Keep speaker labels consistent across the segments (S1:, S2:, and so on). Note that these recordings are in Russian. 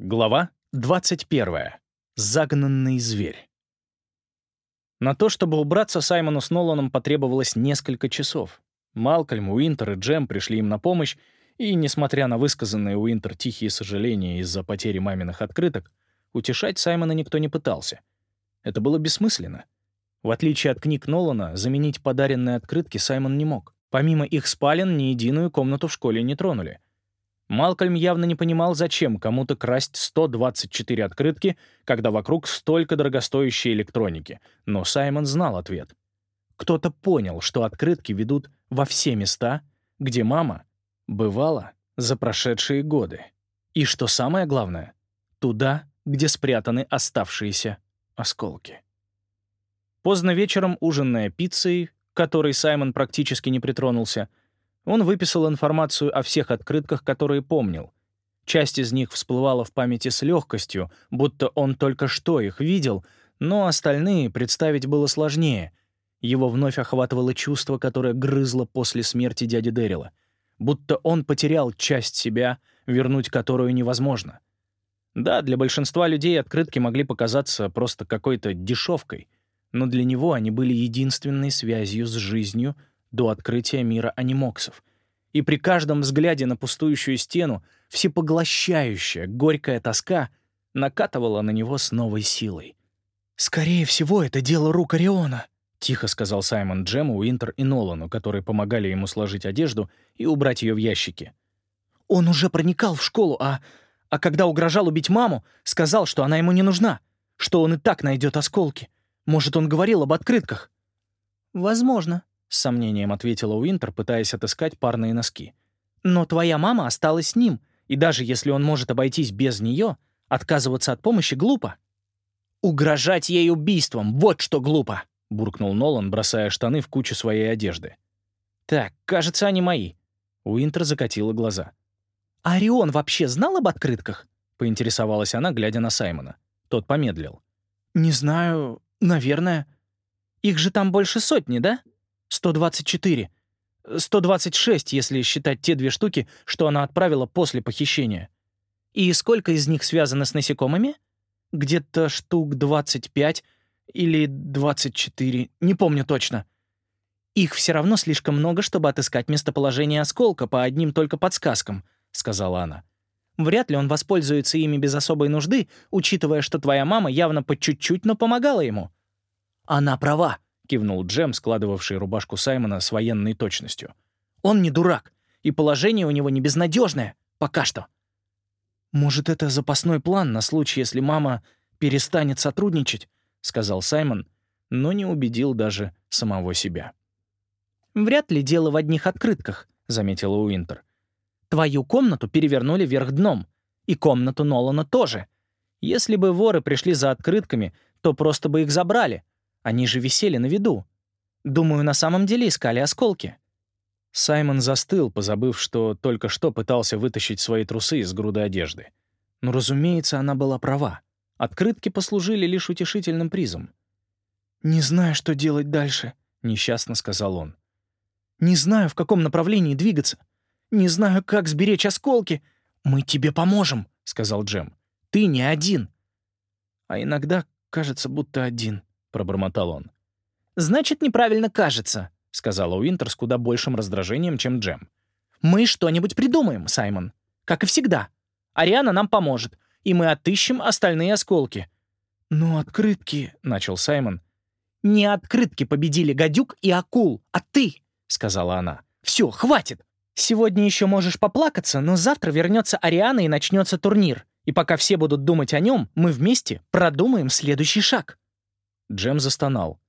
S1: Глава 21. Загнанный зверь. На то, чтобы убраться, Саймону с Ноланом потребовалось несколько часов. Малкольм, Уинтер и Джем пришли им на помощь, и, несмотря на высказанные Уинтер тихие сожаления из-за потери маминых открыток, утешать Саймона никто не пытался. Это было бессмысленно. В отличие от книг Нолана, заменить подаренные открытки Саймон не мог. Помимо их спален, ни единую комнату в школе не тронули — Малкольм явно не понимал, зачем кому-то красть 124 открытки, когда вокруг столько дорогостоящей электроники, но Саймон знал ответ. Кто-то понял, что открытки ведут во все места, где мама бывала за прошедшие годы. И что самое главное, туда, где спрятаны оставшиеся осколки. Поздно вечером, ужинная пиццей, которой Саймон практически не притронулся, он выписал информацию о всех открытках, которые помнил. Часть из них всплывала в памяти с легкостью, будто он только что их видел, но остальные представить было сложнее. Его вновь охватывало чувство, которое грызло после смерти дяди Дэрила. Будто он потерял часть себя, вернуть которую невозможно. Да, для большинства людей открытки могли показаться просто какой-то дешевкой, но для него они были единственной связью с жизнью, до открытия мира анимоксов. И при каждом взгляде на пустующую стену всепоглощающая, горькая тоска накатывала на него с новой силой. «Скорее всего, это дело рук Ориона», — тихо сказал Саймон Джему, Уинтер и Нолану, которые помогали ему сложить одежду и убрать ее в ящики. «Он уже проникал в школу, а... а когда угрожал убить маму, сказал, что она ему не нужна, что он и так найдет осколки. Может, он говорил об открытках?» «Возможно», — с сомнением ответила Уинтер, пытаясь отыскать парные носки. «Но твоя мама осталась с ним, и даже если он может обойтись без нее, отказываться от помощи глупо». «Угрожать ей убийством — вот что глупо!» — буркнул Нолан, бросая штаны в кучу своей одежды. «Так, кажется, они мои». Уинтер закатила глаза. «А «Орион вообще знал об открытках?» — поинтересовалась она, глядя на Саймона. Тот помедлил. «Не знаю, наверное. Их же там больше сотни, да?» 124. 126, если считать те две штуки, что она отправила после похищения. И сколько из них связано с насекомыми? Где-то штук 25 или 24, не помню точно. Их все равно слишком много, чтобы отыскать местоположение осколка по одним только подсказкам, сказала она. Вряд ли он воспользуется ими без особой нужды, учитывая, что твоя мама явно по чуть-чуть, но помогала ему. Она права, кивнул Джем, складывавший рубашку Саймона с военной точностью. «Он не дурак, и положение у него не безнадежное, пока что». «Может, это запасной план на случай, если мама перестанет сотрудничать?» — сказал Саймон, но не убедил даже самого себя. «Вряд ли дело в одних открытках», — заметила Уинтер. «Твою комнату перевернули вверх дном, и комнату Нолана тоже. Если бы воры пришли за открытками, то просто бы их забрали, они же висели на виду. Думаю, на самом деле искали осколки». Саймон застыл, позабыв, что только что пытался вытащить свои трусы из груды одежды. Но, разумеется, она была права. Открытки послужили лишь утешительным призом. «Не знаю, что делать дальше», — несчастно сказал он. «Не знаю, в каком направлении двигаться. Не знаю, как сберечь осколки. Мы тебе поможем», — сказал Джем. «Ты не один». А иногда кажется, будто один. — пробормотал он. «Значит, неправильно кажется», — сказала Уинтер с куда большим раздражением, чем Джем. «Мы что-нибудь придумаем, Саймон. Как и всегда. Ариана нам поможет, и мы отыщем остальные осколки». «Ну, открытки», — начал Саймон. «Не открытки победили гадюк и акул, а ты», — сказала она. «Все, хватит. Сегодня еще можешь поплакаться, но завтра вернется Ариана и начнется турнир. И пока все будут думать о нем, мы вместе продумаем следующий шаг». Джем застонал.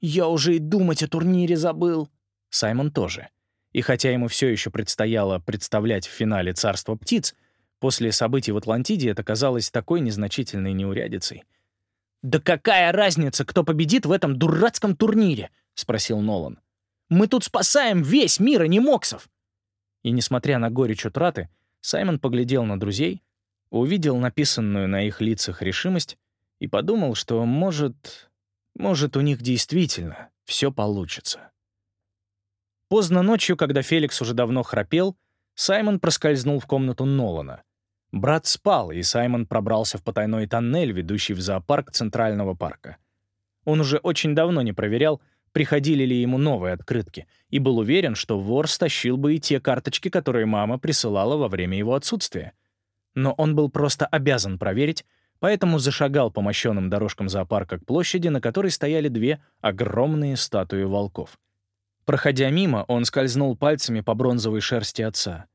S1: «Я уже и думать о турнире забыл». Саймон тоже. И хотя ему все еще предстояло представлять в финале «Царство птиц», после событий в Атлантиде это казалось такой незначительной неурядицей. «Да какая разница, кто победит в этом дурацком турнире?» — спросил Нолан. «Мы тут спасаем весь мир, а не Моксов!» И, несмотря на горечь утраты, Саймон поглядел на друзей, увидел написанную на их лицах решимость и подумал, что, может, может, у них действительно все получится. Поздно ночью, когда Феликс уже давно храпел, Саймон проскользнул в комнату Нолана. Брат спал, и Саймон пробрался в потайной тоннель, ведущий в зоопарк Центрального парка. Он уже очень давно не проверял, приходили ли ему новые открытки, и был уверен, что вор стащил бы и те карточки, которые мама присылала во время его отсутствия. Но он был просто обязан проверить, поэтому зашагал по мощенным дорожкам зоопарка к площади, на которой стояли две огромные статуи волков. Проходя мимо, он скользнул пальцами по бронзовой шерсти отца.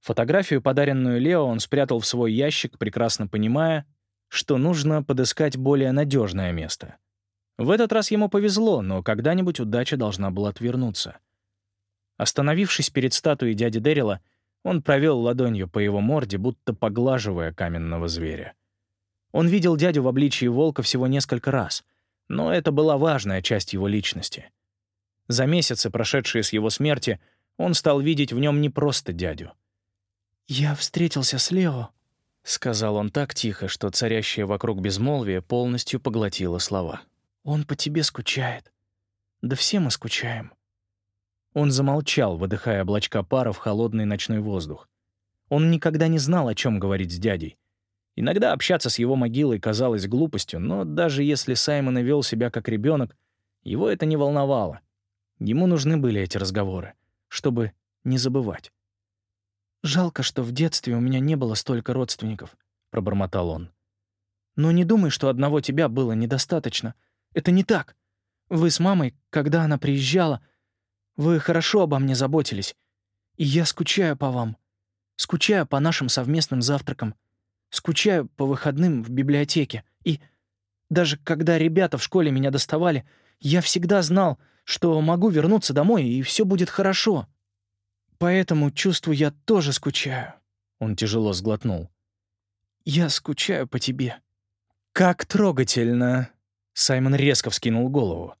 S1: Фотографию, подаренную Лео, он спрятал в свой ящик, прекрасно понимая, что нужно подыскать более надежное место. В этот раз ему повезло, но когда-нибудь удача должна была отвернуться. Остановившись перед статуей дяди Дэрила, он провел ладонью по его морде, будто поглаживая каменного зверя. Он видел дядю в обличии волка всего несколько раз, но это была важная часть его личности — за месяцы, прошедшие с его смерти, он стал видеть в нем не просто дядю. «Я встретился с Лео», — сказал он так тихо, что царящее вокруг безмолвие полностью поглотило слова. «Он по тебе скучает. Да все мы скучаем». Он замолчал, выдыхая облачка пара в холодный ночной воздух. Он никогда не знал, о чем говорить с дядей. Иногда общаться с его могилой казалось глупостью, но даже если Саймон и вел себя как ребенок, его это не волновало. Ему нужны были эти разговоры, чтобы не забывать. «Жалко, что в детстве у меня не было столько родственников», — пробормотал он. «Но не думай, что одного тебя было недостаточно. Это не так. Вы с мамой, когда она приезжала, вы хорошо обо мне заботились. И я скучаю по вам. Скучаю по нашим совместным завтракам. Скучаю по выходным в библиотеке. И даже когда ребята в школе меня доставали, я всегда знал, что могу вернуться домой, и все будет хорошо. Поэтому чувствую, я тоже скучаю». Он тяжело сглотнул. «Я скучаю по тебе». «Как трогательно!» Саймон резко вскинул голову.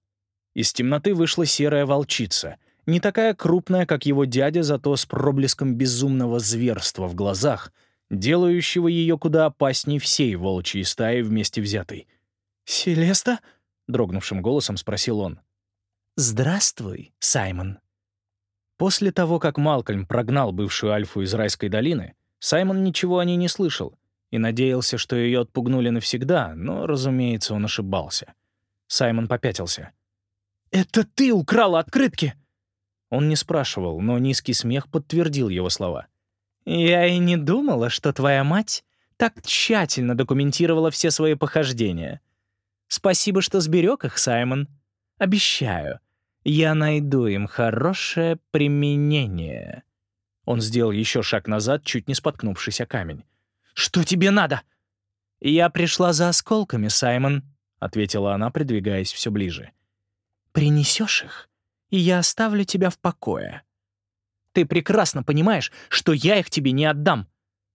S1: Из темноты вышла серая волчица, не такая крупная, как его дядя, зато с проблеском безумного зверства в глазах, делающего ее куда опасней всей волчьей стаи вместе взятой. «Селеста?» — дрогнувшим голосом спросил он. «Здравствуй, Саймон». После того, как Малкольм прогнал бывшую Альфу из райской долины, Саймон ничего о ней не слышал и надеялся, что ее отпугнули навсегда, но, разумеется, он ошибался. Саймон попятился. «Это ты украла открытки!» Он не спрашивал, но низкий смех подтвердил его слова. «Я и не думала, что твоя мать так тщательно документировала все свои похождения. Спасибо, что сберег их, Саймон. Обещаю, я найду им хорошее применение». Он сделал еще шаг назад, чуть не споткнувшись о камень. «Что тебе надо?» «Я пришла за осколками, Саймон», — ответила она, придвигаясь все ближе. «Принесешь их, и я оставлю тебя в покое. Ты прекрасно понимаешь, что я их тебе не отдам.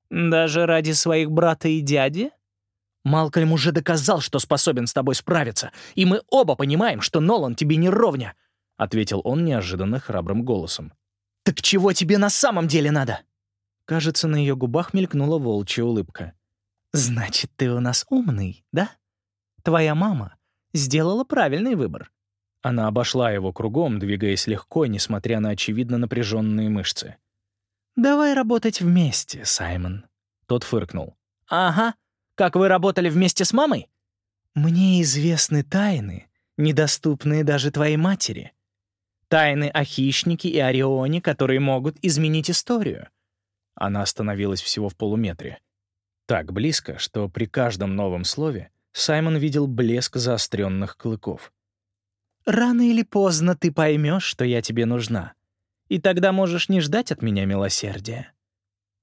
S1: Даже ради своих брата и дяди?» Малкольм уже доказал, что способен с тобой справиться, и мы оба понимаем, что Нолан тебе не ровня», — ответил он неожиданно храбрым голосом. «Так чего тебе на самом деле надо?» Кажется, на ее губах мелькнула волчья улыбка. «Значит, ты у нас умный, да? Твоя мама сделала правильный выбор». Она обошла его кругом, двигаясь легко, несмотря на очевидно напряженные мышцы. «Давай работать вместе, Саймон», — тот фыркнул. «Ага, как вы работали вместе с мамой? Мне известны тайны, недоступные даже твоей матери. Тайны о хищнике и Орионе, которые могут изменить историю. Она остановилась всего в полуметре. Так близко, что при каждом новом слове Саймон видел блеск заостренных клыков. «Рано или поздно ты поймешь, что я тебе нужна, и тогда можешь не ждать от меня милосердия».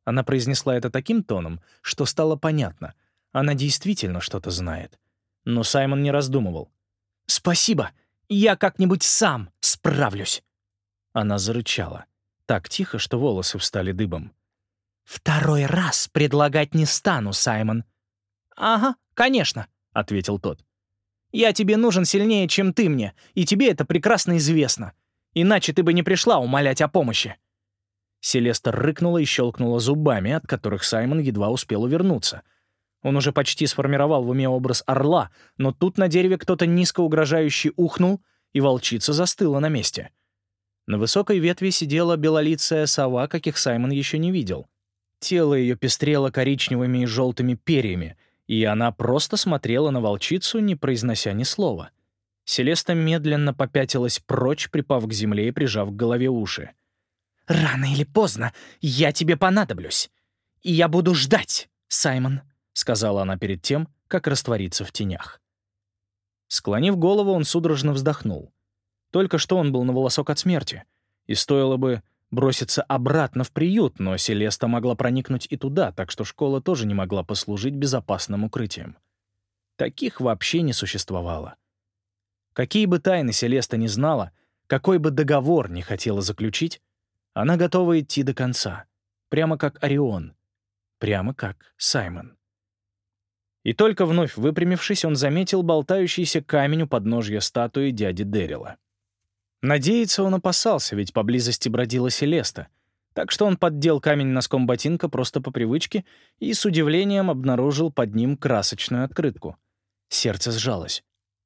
S1: Она произнесла это таким тоном, что стало понятно — она действительно что-то знает. Но Саймон не раздумывал. «Спасибо! Я как-нибудь сам справлюсь!» Она зарычала. Так тихо, что волосы встали дыбом. «Второй раз предлагать не стану, Саймон». «Ага, конечно», — ответил тот. «Я тебе нужен сильнее, чем ты мне, и тебе это прекрасно известно. Иначе ты бы не пришла умолять о помощи». Селеста рыкнула и щелкнула зубами, от которых Саймон едва успел увернуться — он уже почти сформировал в уме образ орла, но тут на дереве кто-то низко угрожающе ухнул, и волчица застыла на месте. На высокой ветви сидела белолицая сова, каких Саймон еще не видел. Тело ее пестрело коричневыми и желтыми перьями, и она просто смотрела на волчицу, не произнося ни слова. Селеста медленно попятилась прочь, припав к земле и прижав к голове уши. «Рано или поздно я тебе понадоблюсь. И я буду ждать, Саймон», — сказала она перед тем, как раствориться в тенях. Склонив голову, он судорожно вздохнул. Только что он был на волосок от смерти, и стоило бы броситься обратно в приют, но Селеста могла проникнуть и туда, так что школа тоже не могла послужить безопасным укрытием. Таких вообще не существовало. Какие бы тайны Селеста не знала, какой бы договор не хотела заключить, она готова идти до конца, прямо как Орион, прямо как Саймон. И только вновь выпрямившись, он заметил болтающийся камень у подножья статуи дяди Дэрила. Надеяться он опасался, ведь поблизости бродила Селеста, так что он поддел камень носком ботинка просто по привычке и с удивлением обнаружил под ним красочную открытку. Сердце сжалось.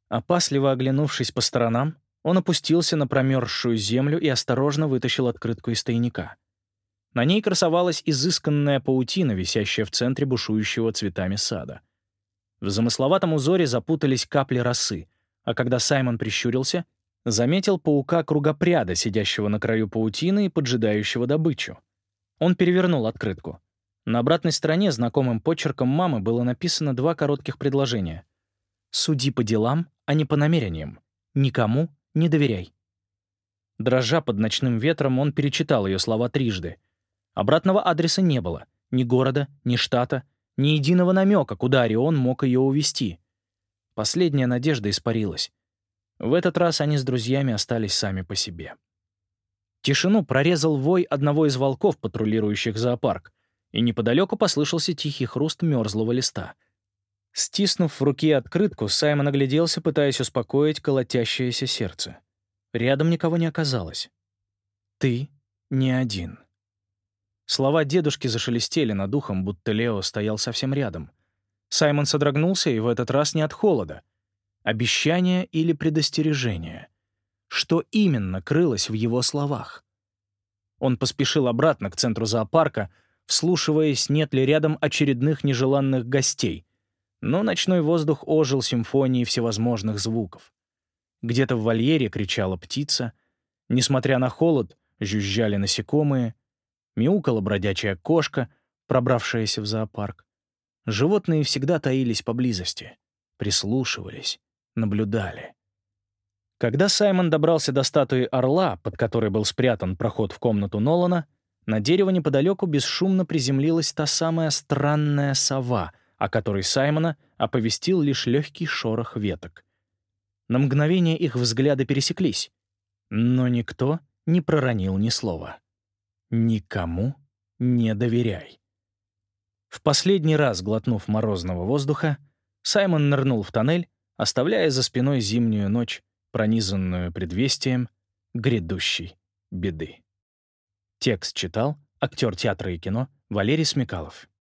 S1: Опасливо оглянувшись по сторонам, он опустился на промерзшую землю и осторожно вытащил открытку из тайника. На ней красовалась изысканная паутина, висящая в центре бушующего цветами сада. В замысловатом узоре запутались капли росы, а когда Саймон прищурился — заметил паука-кругопряда, сидящего на краю паутины и поджидающего добычу. Он перевернул открытку. На обратной стороне знакомым почерком мамы было написано два коротких предложения. «Суди по делам, а не по намерениям. Никому не доверяй». Дрожа под ночным ветром, он перечитал ее слова трижды. Обратного адреса не было. Ни города, ни штата, ни единого намека, куда Орион мог ее увести. Последняя надежда испарилась. В этот раз они с друзьями остались сами по себе. Тишину прорезал вой одного из волков, патрулирующих зоопарк, и неподалеку послышался тихий хруст мерзлого листа. Стиснув в руке открытку, Саймон огляделся, пытаясь успокоить колотящееся сердце. Рядом никого не оказалось. «Ты не один». Слова дедушки зашелестели над ухом, будто Лео стоял совсем рядом. Саймон содрогнулся, и в этот раз не от холода — Обещание или предостережение? Что именно крылось в его словах? Он поспешил обратно к центру зоопарка, вслушиваясь, нет ли рядом очередных нежеланных гостей. Но ночной воздух ожил симфонией всевозможных звуков. Где-то в вольере кричала птица. Несмотря на холод, жужжали насекомые. Мяукала бродячая кошка, пробравшаяся в зоопарк. Животные всегда таились поблизости, прислушивались наблюдали. Когда Саймон добрался до статуи орла, под которой был спрятан проход в комнату Нолана, на дерево неподалеку бесшумно приземлилась та самая странная сова, о которой Саймона оповестил лишь легкий шорох веток. На мгновение их взгляды пересеклись, но никто не проронил ни слова. «Никому не доверяй». В последний раз, глотнув морозного воздуха, Саймон нырнул в тоннель оставляя за спиной зимнюю ночь, пронизанную предвестием грядущей беды. Текст читал актер театра и кино Валерий Смекалов.